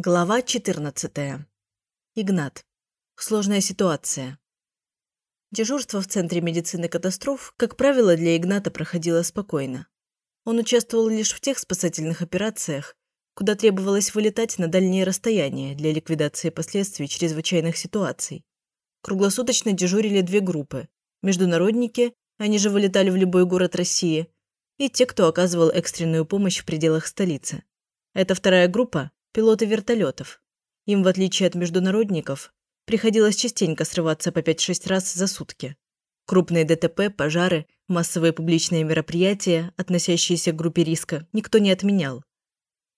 Глава 14. Игнат. Сложная ситуация. Дежурство в Центре медицины катастроф, как правило, для Игната проходило спокойно. Он участвовал лишь в тех спасательных операциях, куда требовалось вылетать на дальние расстояния для ликвидации последствий чрезвычайных ситуаций. Круглосуточно дежурили две группы – международники, они же вылетали в любой город России, и те, кто оказывал экстренную помощь в пределах столицы. Эта вторая группа пилоты вертолетов. Им, в отличие от международников, приходилось частенько срываться по 5-6 раз за сутки. Крупные ДТП, пожары, массовые публичные мероприятия, относящиеся к группе риска, никто не отменял.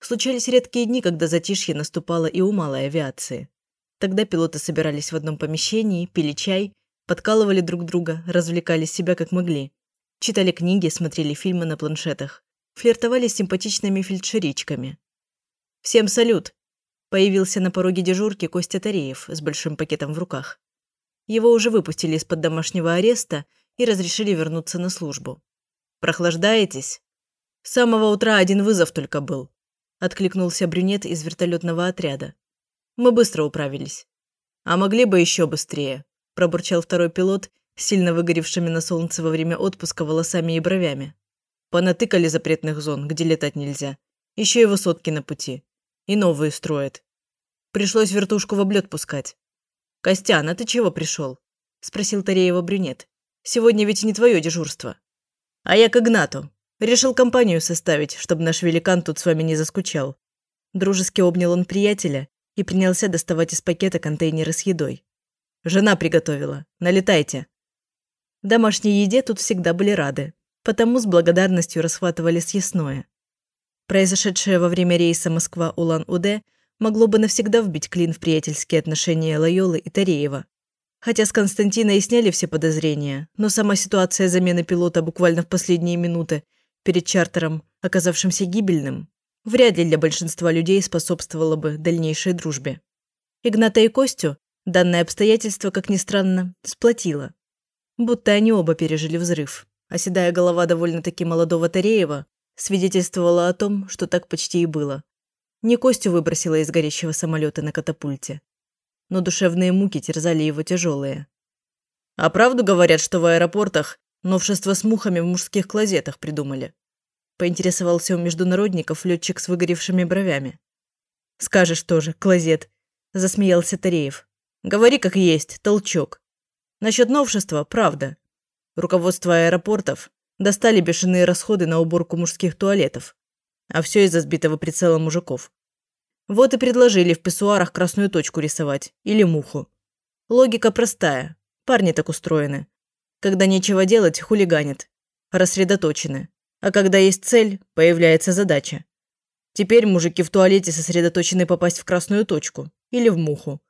Случались редкие дни, когда затишье наступало и у малой авиации. Тогда пилоты собирались в одном помещении, пили чай, подкалывали друг друга, развлекали себя как могли. Читали книги, смотрели фильмы на планшетах. Флиртовали с симпатичными фельдшеричками. «Всем салют!» Появился на пороге дежурки Костя Тареев с большим пакетом в руках. Его уже выпустили из-под домашнего ареста и разрешили вернуться на службу. «Прохлаждаетесь?» «С самого утра один вызов только был», – откликнулся брюнет из вертолетного отряда. «Мы быстро управились». «А могли бы еще быстрее», – пробурчал второй пилот, сильно выгоревшими на солнце во время отпуска волосами и бровями. «Понатыкали запретных зон, где летать нельзя. Еще и высотки на пути и новые строят. Пришлось вертушку в облет пускать. «Костян, а ты чего пришел?» – спросил Тареева брюнет. «Сегодня ведь не твое дежурство». «А я к Игнату. Решил компанию составить, чтобы наш великан тут с вами не заскучал». Дружески обнял он приятеля и принялся доставать из пакета контейнеры с едой. «Жена приготовила. Налетайте». Домашней еде тут всегда были рады, потому с благодарностью расхватывали съестное. Произошедшее во время рейса Москва-Улан-Удэ могло бы навсегда вбить клин в приятельские отношения Лайолы и Тареева. Хотя с Константина и сняли все подозрения, но сама ситуация замены пилота буквально в последние минуты перед чартером, оказавшимся гибельным, вряд ли для большинства людей способствовала бы дальнейшей дружбе. Игната и Костю данное обстоятельство, как ни странно, сплотило. Будто они оба пережили взрыв, а седая голова довольно-таки молодого Тареева свидетельствовало о том, что так почти и было. Не Костю выбросило из горящего самолета на катапульте. Но душевные муки терзали его тяжелые. «А правду говорят, что в аэропортах новшество с мухами в мужских клозетах придумали?» Поинтересовался у международников летчик с выгоревшими бровями. «Скажешь тоже, клозет», – засмеялся Тареев. «Говори как есть, толчок. Насчет новшества – правда. Руководство аэропортов Достали бешеные расходы на уборку мужских туалетов. А все из-за сбитого прицела мужиков. Вот и предложили в писсуарах красную точку рисовать. Или муху. Логика простая. Парни так устроены. Когда нечего делать, хулиганят. Рассредоточены. А когда есть цель, появляется задача. Теперь мужики в туалете сосредоточены попасть в красную точку. Или в муху.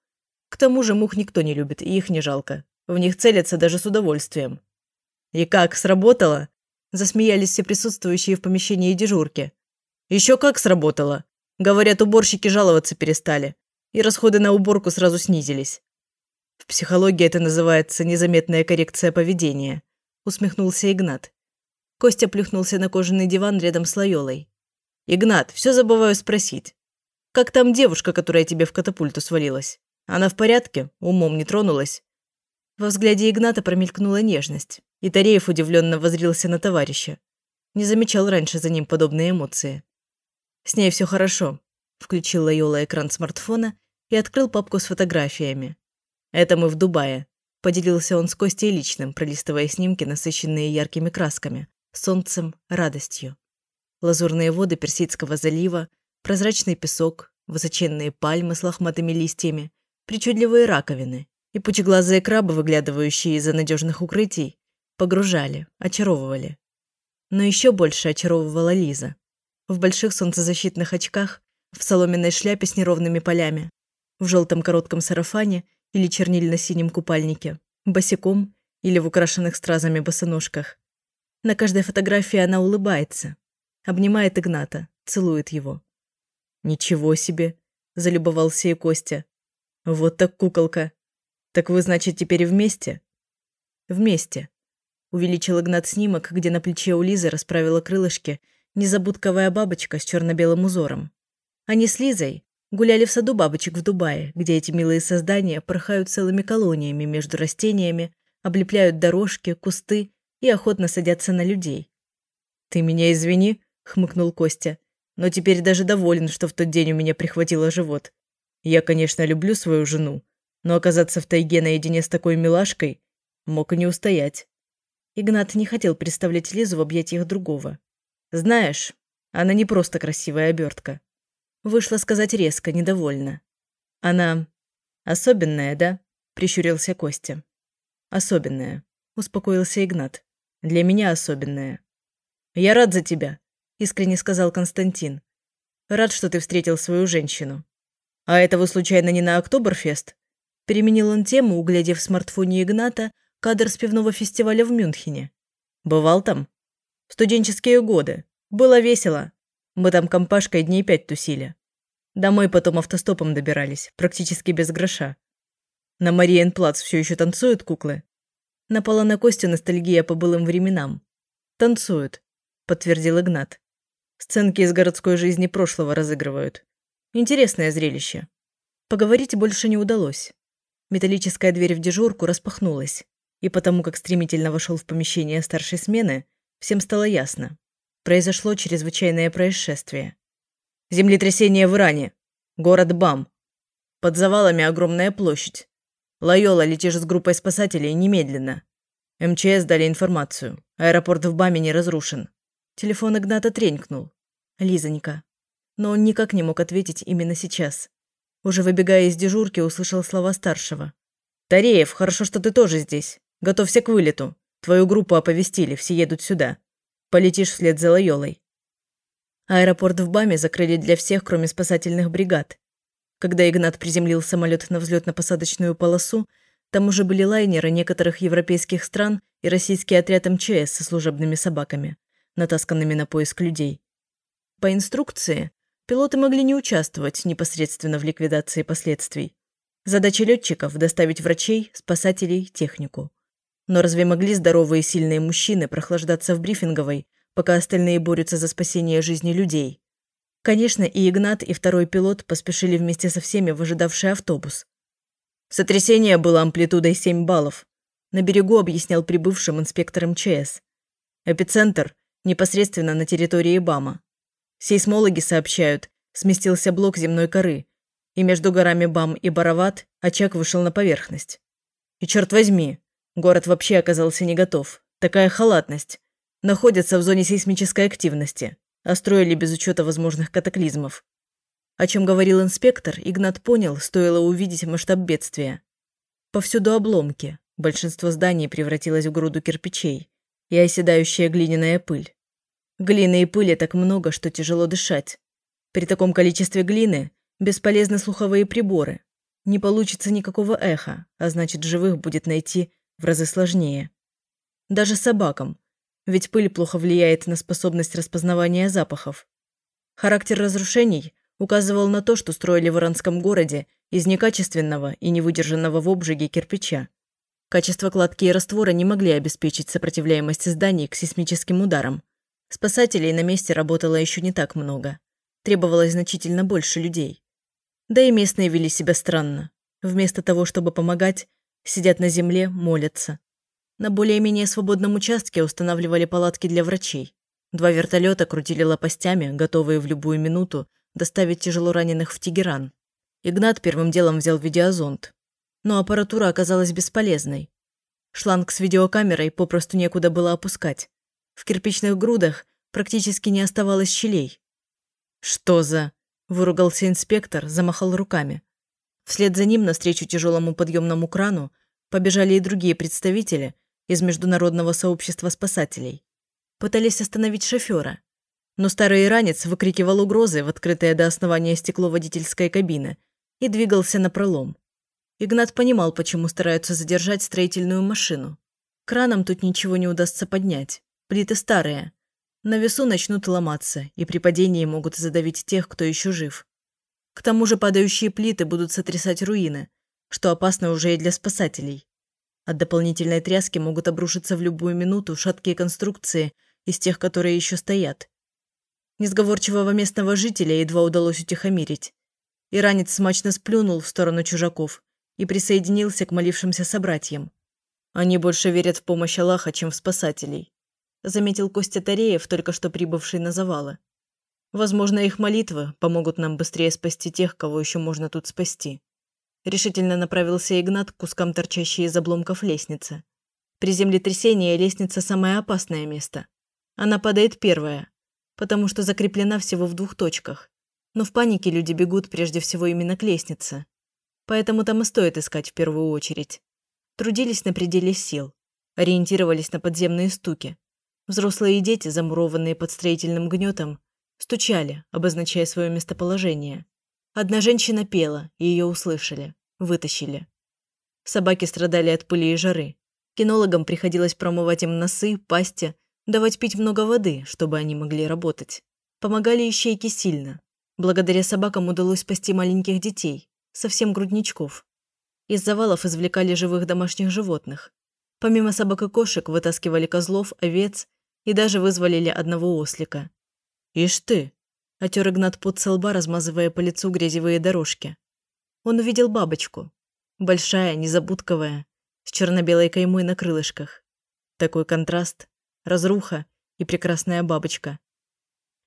К тому же мух никто не любит, и их не жалко. В них целятся даже с удовольствием. И как, сработало? Засмеялись все присутствующие в помещении дежурки. Еще как сработало. Говорят, уборщики жаловаться перестали. И расходы на уборку сразу снизились. В психологии это называется незаметная коррекция поведения. Усмехнулся Игнат. Костя плюхнулся на кожаный диван рядом с Лайолой. «Игнат, все забываю спросить. Как там девушка, которая тебе в катапульту свалилась? Она в порядке? Умом не тронулась?» Во взгляде Игната промелькнула нежность. И Тареев удивленно возрился на товарища. Не замечал раньше за ним подобные эмоции. «С ней все хорошо», – включил Лайола экран смартфона и открыл папку с фотографиями. «Это мы в Дубае», – поделился он с Костей личным, пролистывая снимки, насыщенные яркими красками, солнцем, радостью. Лазурные воды Персидского залива, прозрачный песок, высоченные пальмы с лохматыми листьями, причудливые раковины и пучеглазые крабы, выглядывающие из-за надежных укрытий, Погружали, очаровывали. Но еще больше очаровывала Лиза. В больших солнцезащитных очках, в соломенной шляпе с неровными полями, в желтом коротком сарафане или чернильно-синем купальнике, босиком или в украшенных стразами босоножках. На каждой фотографии она улыбается, обнимает Игната, целует его. «Ничего себе!» – залюбовался и Костя. «Вот так куколка! Так вы, значит, теперь вместе?» «Вместе», Увеличил Игнат снимок, где на плече у Лизы расправила крылышки незабудковая бабочка с черно-белым узором. Они с Лизой Гуляли в саду бабочек в Дубае, где эти милые создания порхают целыми колониями между растениями, облепляют дорожки, кусты и охотно садятся на людей. «Ты меня извини», — хмыкнул Костя, «но теперь даже доволен, что в тот день у меня прихватило живот. Я, конечно, люблю свою жену, но оказаться в тайге наедине с такой милашкой мог и не устоять». Игнат не хотел представлять Лизу в объятиях другого. «Знаешь, она не просто красивая обертка. Вышла сказать резко, недовольна. Она особенная, да? Прищурился Костя. Особенная, успокоился Игнат. Для меня особенная. Я рад за тебя, искренне сказал Константин. Рад, что ты встретил свою женщину. А это вы случайно не на Октоберфест? Переменил он тему, углядев в смартфоне Игната кадр с пивного фестиваля в Мюнхене. Бывал там? Студенческие годы. Было весело. Мы там компашкой дней пять тусили. Домой потом автостопом добирались, практически без гроша. На Мариенплац все еще танцуют куклы? Напала на Костю ностальгия по былым временам. «Танцуют», – подтвердил Игнат. «Сценки из городской жизни прошлого разыгрывают. Интересное зрелище». Поговорить больше не удалось. Металлическая дверь в дежурку распахнулась, и потому как стремительно вошел в помещение старшей смены, всем стало ясно. Произошло чрезвычайное происшествие. Землетрясение в Иране. Город Бам. Под завалами огромная площадь. Лайола, летишь с группой спасателей немедленно. МЧС дали информацию. Аэропорт в Баме не разрушен. Телефон Игната тренькнул. Лизонька. Но он никак не мог ответить именно сейчас. Уже выбегая из дежурки, услышал слова старшего. «Тареев, хорошо, что ты тоже здесь. Готовься к вылету. Твою группу оповестили, все едут сюда. Полетишь вслед за Лайолой. Аэропорт в Баме закрыли для всех, кроме спасательных бригад. Когда Игнат приземлил самолет на взлетно-посадочную полосу, там уже были лайнеры некоторых европейских стран и российский отряд МЧС со служебными собаками, натасканными на поиск людей. По инструкции, пилоты могли не участвовать непосредственно в ликвидации последствий. Задача летчиков – доставить врачей, спасателей, технику. Но разве могли здоровые и сильные мужчины прохлаждаться в брифинговой, пока остальные борются за спасение жизни людей? Конечно, и Игнат, и второй пилот поспешили вместе со всеми в ожидавший автобус. Сотрясение было амплитудой 7 баллов. На берегу объяснял прибывшим инспектор МЧС. Эпицентр непосредственно на территории БАМа. Сейсмологи сообщают, сместился блок земной коры, и между горами Бам и Барават очаг вышел на поверхность. И черт возьми, Город вообще оказался не готов. Такая халатность. Находятся в зоне сейсмической активности, а строили без учета возможных катаклизмов. О чем говорил инспектор, Игнат понял, стоило увидеть масштаб бедствия. Повсюду обломки. Большинство зданий превратилось в груду кирпичей и оседающая глиняная пыль. Глины и пыли так много, что тяжело дышать. При таком количестве глины бесполезны слуховые приборы. Не получится никакого эха, а значит, живых будет найти в разы сложнее. Даже собакам, ведь пыль плохо влияет на способность распознавания запахов. Характер разрушений указывал на то, что строили в иранском городе из некачественного и невыдержанного в обжиге кирпича. Качество кладки и раствора не могли обеспечить сопротивляемость зданий к сейсмическим ударам. Спасателей на месте работало еще не так много. Требовалось значительно больше людей. Да и местные вели себя странно. Вместо того, чтобы помогать, Сидят на земле, молятся. На более-менее свободном участке устанавливали палатки для врачей. Два вертолета крутили лопастями, готовые в любую минуту доставить тяжело раненых в Тегеран. Игнат первым делом взял видеозонд. Но аппаратура оказалась бесполезной. Шланг с видеокамерой попросту некуда было опускать. В кирпичных грудах практически не оставалось щелей. «Что за...» – выругался инспектор, замахал руками. Вслед за ним навстречу тяжелому подъемному крану побежали и другие представители из международного сообщества спасателей. Пытались остановить шофера, но старый иранец выкрикивал угрозы в открытое до основания стекло водительской кабины и двигался на пролом. Игнат понимал, почему стараются задержать строительную машину. Краном тут ничего не удастся поднять. Плиты старые. На весу начнут ломаться, и при падении могут задавить тех, кто еще жив. К тому же падающие плиты будут сотрясать руины, что опасно уже и для спасателей. От дополнительной тряски могут обрушиться в любую минуту шаткие конструкции из тех, которые еще стоят. Несговорчивого местного жителя едва удалось утихомирить. Иранец смачно сплюнул в сторону чужаков и присоединился к молившимся собратьям. Они больше верят в помощь Аллаха, чем в спасателей, заметил Костя Тареев, только что прибывший на завалы. Возможно, их молитвы помогут нам быстрее спасти тех, кого еще можно тут спасти. Решительно направился Игнат к кускам торчащей из обломков лестницы. При землетрясении лестница – самое опасное место. Она падает первая, потому что закреплена всего в двух точках. Но в панике люди бегут прежде всего именно к лестнице. Поэтому там и стоит искать в первую очередь. Трудились на пределе сил, ориентировались на подземные стуки. Взрослые и дети, замурованные под строительным гнетом, стучали, обозначая свое местоположение. Одна женщина пела, и ее услышали, вытащили. Собаки страдали от пыли и жары. Кинологам приходилось промывать им носы, пасти, давать пить много воды, чтобы они могли работать. Помогали ищейки сильно. Благодаря собакам удалось спасти маленьких детей, совсем грудничков. Из завалов извлекали живых домашних животных. Помимо собак и кошек вытаскивали козлов, овец и даже вызволили одного ослика. «Ишь ты!» Отер Игнат под со лба, размазывая по лицу грязевые дорожки. Он увидел бабочку. Большая, незабудковая, с черно-белой каймой на крылышках. Такой контраст, разруха и прекрасная бабочка.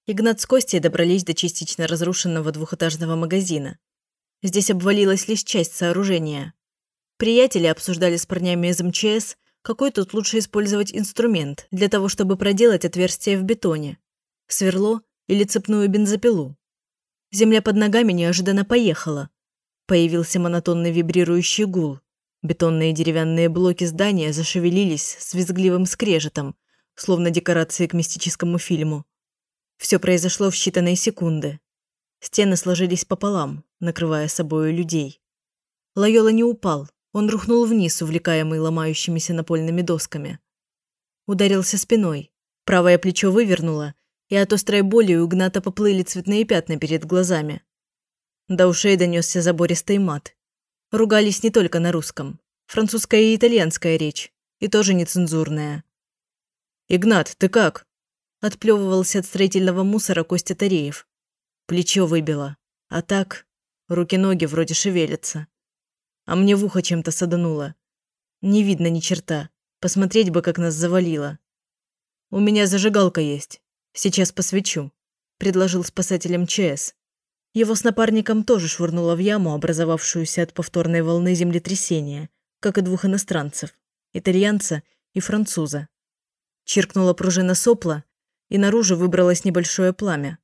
Игнат с Костей добрались до частично разрушенного двухэтажного магазина. Здесь обвалилась лишь часть сооружения. Приятели обсуждали с парнями из МЧС, какой тут лучше использовать инструмент для того, чтобы проделать отверстие в бетоне. Сверло или цепную бензопилу. Земля под ногами неожиданно поехала. Появился монотонный вибрирующий гул. Бетонные деревянные блоки здания зашевелились с визгливым скрежетом, словно декорации к мистическому фильму. Все произошло в считанные секунды. Стены сложились пополам, накрывая собою людей. Лайола не упал, он рухнул вниз, увлекаемый ломающимися напольными досками. Ударился спиной, правое плечо вывернуло, и от острой боли у Игната поплыли цветные пятна перед глазами. До ушей донесся забористый мат. Ругались не только на русском. Французская и итальянская речь. И тоже нецензурная. «Игнат, ты как?» Отплевывался от строительного мусора Костя Тареев. Плечо выбило. А так, руки-ноги вроде шевелятся. А мне в ухо чем-то садануло. Не видно ни черта. Посмотреть бы, как нас завалило. У меня зажигалка есть. «Сейчас посвечу», – предложил спасателям ЧС. Его с напарником тоже швырнуло в яму, образовавшуюся от повторной волны землетрясения, как и двух иностранцев – итальянца и француза. Чиркнула пружина сопла, и наружу выбралось небольшое пламя.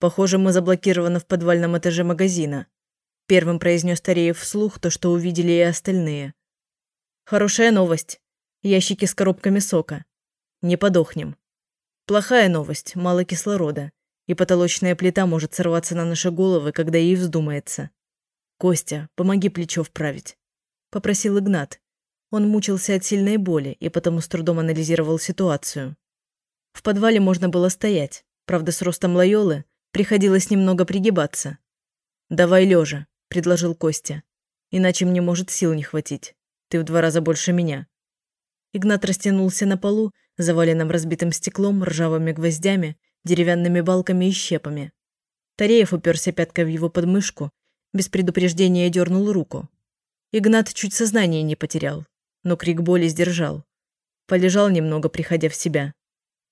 «Похоже, мы заблокированы в подвальном этаже магазина», – первым произнес Тареев вслух то, что увидели и остальные. «Хорошая новость. Ящики с коробками сока. Не подохнем». Плохая новость, мало кислорода, и потолочная плита может сорваться на наши головы, когда ей вздумается. «Костя, помоги плечо вправить», – попросил Игнат. Он мучился от сильной боли и потому с трудом анализировал ситуацию. В подвале можно было стоять, правда, с ростом Лайолы приходилось немного пригибаться. «Давай лежа», – предложил Костя. «Иначе мне может сил не хватить. Ты в два раза больше меня». Игнат растянулся на полу, заваленном разбитым стеклом, ржавыми гвоздями, деревянными балками и щепами. Тареев уперся пяткой в его подмышку, без предупреждения дернул руку. Игнат чуть сознание не потерял, но крик боли сдержал. Полежал немного, приходя в себя.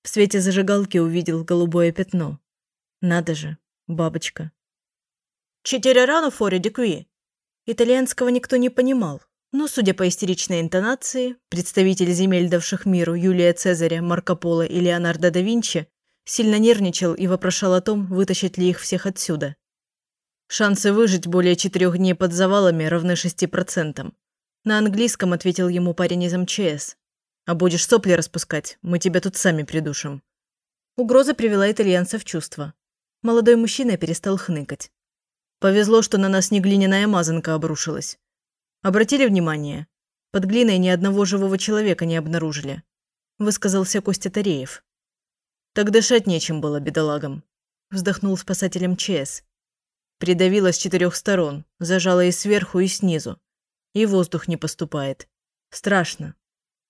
В свете зажигалки увидел голубое пятно. Надо же, бабочка. «Четыре рано форе дикви!» Итальянского никто не понимал, но, судя по истеричной интонации, представитель земель, давших миру Юлия Цезаря, Марко Поло и Леонардо да Винчи сильно нервничал и вопрошал о том, вытащить ли их всех отсюда. Шансы выжить более четырех дней под завалами равны шести процентам. На английском ответил ему парень из МЧС. «А будешь сопли распускать, мы тебя тут сами придушим». Угроза привела итальянца в чувство. Молодой мужчина перестал хныкать. Повезло, что на нас не глиняная мазанка обрушилась. Обратили внимание? Под глиной ни одного живого человека не обнаружили. Высказался Костя Тареев. Так дышать нечем было бедолагам. Вздохнул спасателем ЧС. Придавило с четырех сторон, зажало и сверху, и снизу. И воздух не поступает. Страшно.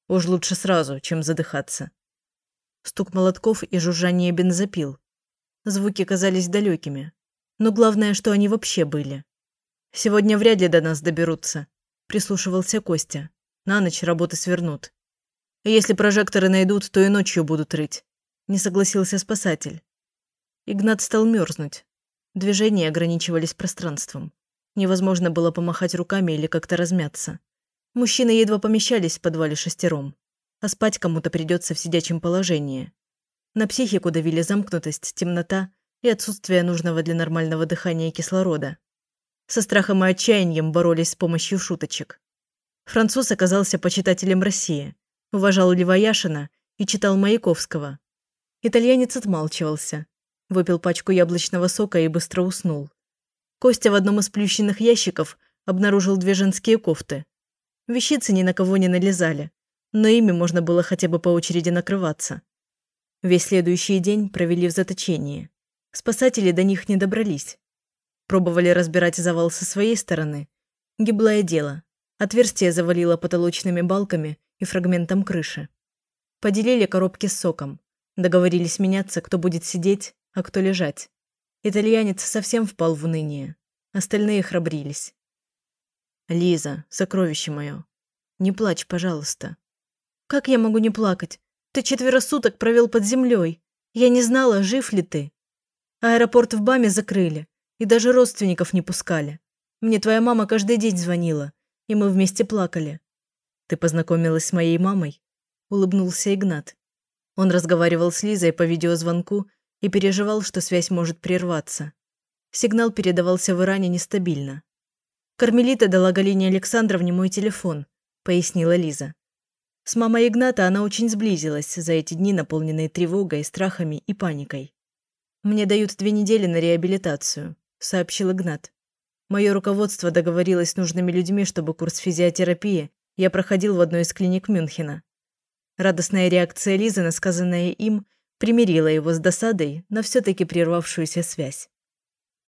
Уж лучше сразу, чем задыхаться. Стук молотков и жужжание бензопил. Звуки казались далекими. Но главное, что они вообще были. «Сегодня вряд ли до нас доберутся», – прислушивался Костя. «На ночь работы свернут. Если прожекторы найдут, то и ночью будут рыть», – не согласился спасатель. Игнат стал мерзнуть. Движения ограничивались пространством. Невозможно было помахать руками или как-то размяться. Мужчины едва помещались в подвале шестером. А спать кому-то придется в сидячем положении. На психику давили замкнутость, темнота и отсутствие нужного для нормального дыхания кислорода. Со страхом и отчаянием боролись с помощью шуточек. Француз оказался почитателем России, уважал Льва Яшина и читал Маяковского. Итальянец отмалчивался, выпил пачку яблочного сока и быстро уснул. Костя в одном из плющенных ящиков обнаружил две женские кофты. Вещицы ни на кого не налезали, но ими можно было хотя бы по очереди накрываться. Весь следующий день провели в заточении. Спасатели до них не добрались. Пробовали разбирать завал со своей стороны. Гиблое дело. Отверстие завалило потолочными балками и фрагментом крыши. Поделили коробки с соком. Договорились меняться, кто будет сидеть, а кто лежать. Итальянец совсем впал в уныние. Остальные храбрились. «Лиза, сокровище мое, не плачь, пожалуйста». «Как я могу не плакать? Ты четверо суток провел под землей. Я не знала, жив ли ты. Аэропорт в Баме закрыли, и даже родственников не пускали. Мне твоя мама каждый день звонила, и мы вместе плакали. Ты познакомилась с моей мамой?» Улыбнулся Игнат. Он разговаривал с Лизой по видеозвонку и переживал, что связь может прерваться. Сигнал передавался в Иране нестабильно. «Кармелита дала Галине Александровне мой телефон», – пояснила Лиза. С мамой Игната она очень сблизилась за эти дни, наполненные тревогой, страхами и паникой. «Мне дают две недели на реабилитацию», – сообщил Игнат. Мое руководство договорилось с нужными людьми, чтобы курс физиотерапии я проходил в одной из клиник Мюнхена. Радостная реакция Лизы на сказанное им примирила его с досадой на все-таки прервавшуюся связь.